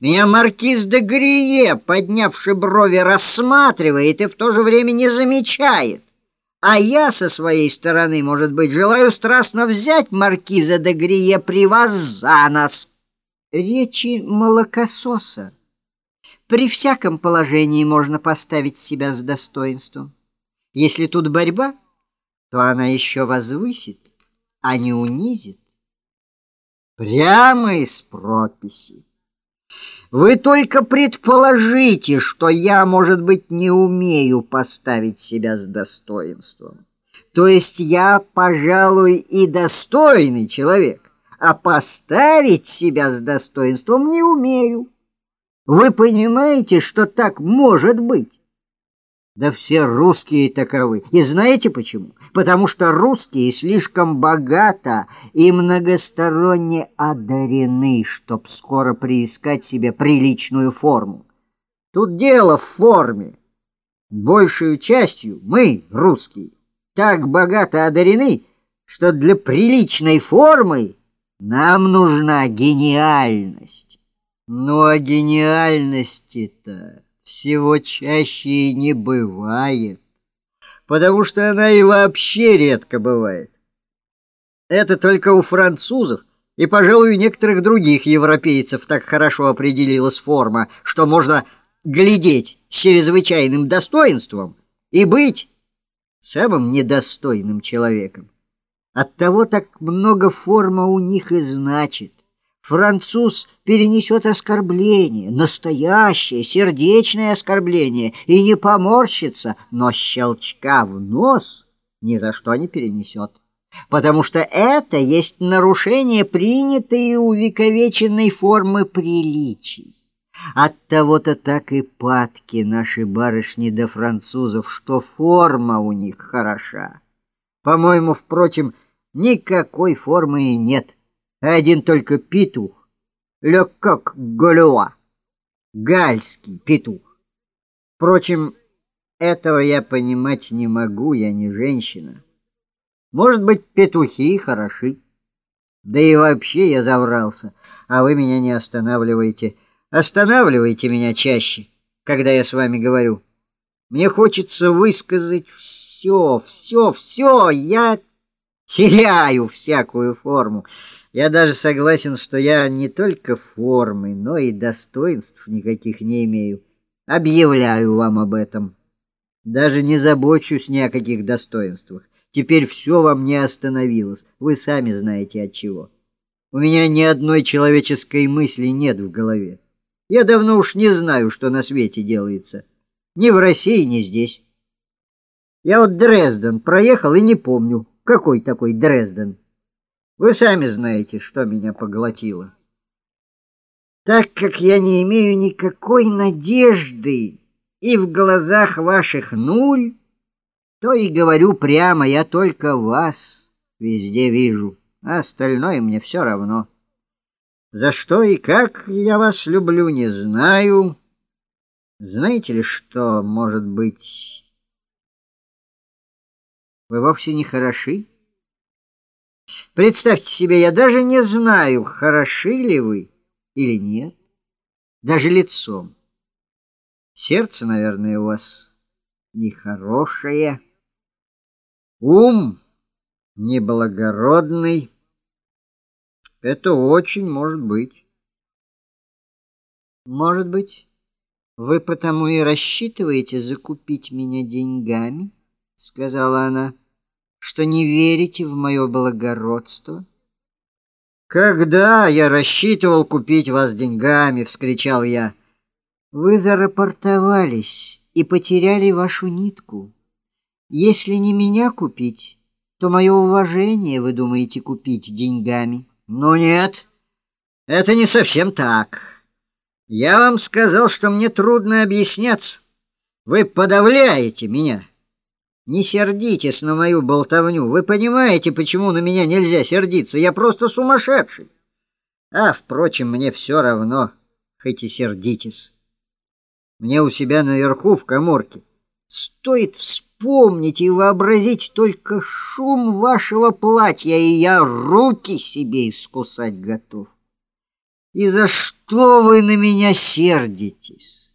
Меня маркиз де Грие, поднявший брови, рассматривает и в то же время не замечает. А я со своей стороны, может быть, желаю страстно взять маркиза де Грие при вас за нос. Речи молокососа. При всяком положении можно поставить себя с достоинством. Если тут борьба, то она еще возвысит, а не унизит. Прямо из прописи. Вы только предположите, что я, может быть, не умею поставить себя с достоинством. То есть я, пожалуй, и достойный человек, а поставить себя с достоинством не умею. Вы понимаете, что так может быть? Да все русские таковы. И знаете почему? Потому что русские слишком богато и многосторонне одарены, чтоб скоро приискать себе приличную форму. Тут дело в форме. Большую частью мы, русские, так богато одарены, что для приличной формы нам нужна гениальность. Ну а гениальности-то всего чаще и не бывает, потому что она и вообще редко бывает. Это только у французов и, пожалуй, у некоторых других европейцев так хорошо определилась форма, что можно глядеть с чрезвычайным достоинством и быть самым недостойным человеком. Оттого так много форма у них и значит. Француз перенесет оскорбление, настоящее, сердечное оскорбление, и не поморщится, но щелчка в нос ни за что не перенесет. Потому что это есть нарушение принятой и увековеченной формы приличий. От того-то так и падки наши барышни до французов, что форма у них хороша. По-моему, впрочем, никакой формы и нет один только петух, Лекок Голюа, гальский петух. Впрочем, этого я понимать не могу, я не женщина. Может быть, петухи хороши. Да и вообще я заврался, а вы меня не останавливаете. Останавливайте меня чаще, когда я с вами говорю. Мне хочется высказать все, все, все. Я теряю всякую форму. Я даже согласен, что я не только формы, но и достоинств никаких не имею. Объявляю вам об этом. Даже не забочусь ни о каких достоинствах. Теперь все во мне остановилось. Вы сами знаете от чего. У меня ни одной человеческой мысли нет в голове. Я давно уж не знаю, что на свете делается. Ни в России, ни здесь. Я вот Дрезден проехал и не помню, какой такой Дрезден. Вы сами знаете, что меня поглотило. Так как я не имею никакой надежды и в глазах ваших нуль, то и говорю прямо, я только вас везде вижу, а остальное мне все равно. За что и как я вас люблю, не знаю. Знаете ли что, может быть, вы вовсе не хороши? Представьте себе, я даже не знаю, хороши ли вы или нет, даже лицом. Сердце, наверное, у вас нехорошее, ум неблагородный. Это очень может быть. Может быть, вы потому и рассчитываете закупить меня деньгами, сказала она что не верите в мое благородство? Когда я рассчитывал купить вас деньгами, вскричал я. Вы зарапортовались и потеряли вашу нитку. Если не меня купить, то мое уважение вы думаете купить деньгами? Ну нет. Это не совсем так. Я вам сказал, что мне трудно объясняться. Вы подавляете меня. Не сердитесь на мою болтовню. Вы понимаете, почему на меня нельзя сердиться? Я просто сумасшедший. А, впрочем, мне все равно, хоть и сердитесь. Мне у себя наверху в каморке стоит вспомнить и вообразить только шум вашего платья, и я руки себе искусать готов. И за что вы на меня сердитесь?